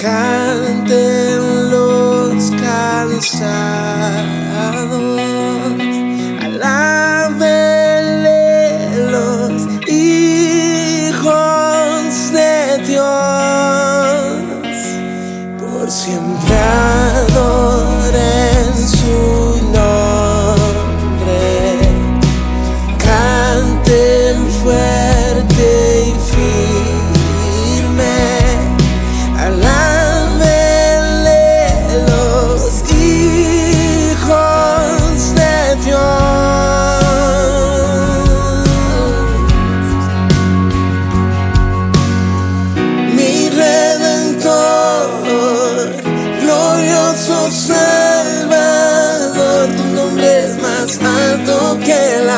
canten los cansados,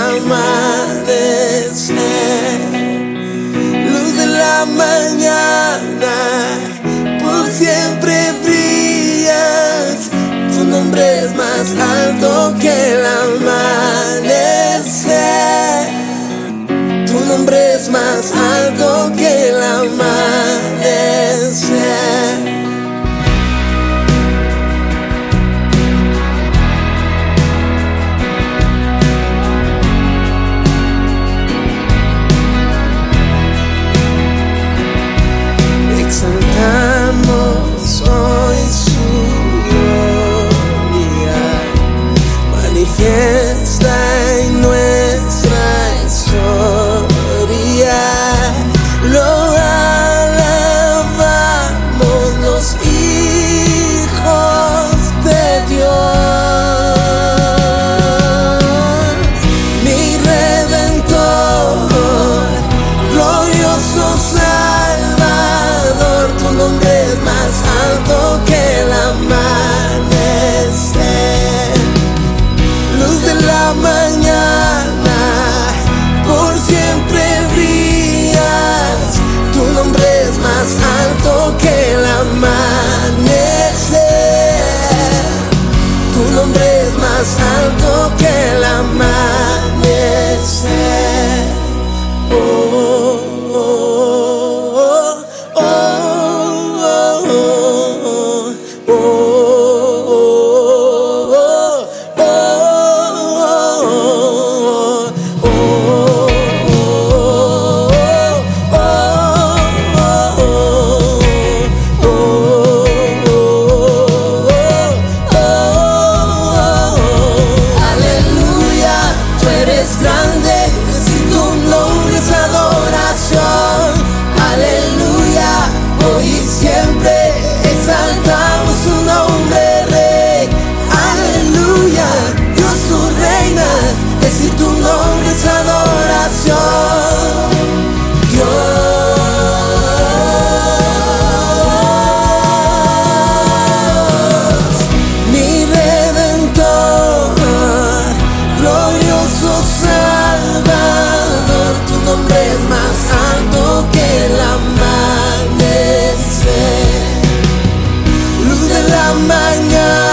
amanecer. Luz de la mañana, por siempre brillas, tu nombre es más alto que amanecer. yeah. last time siempre. selamanya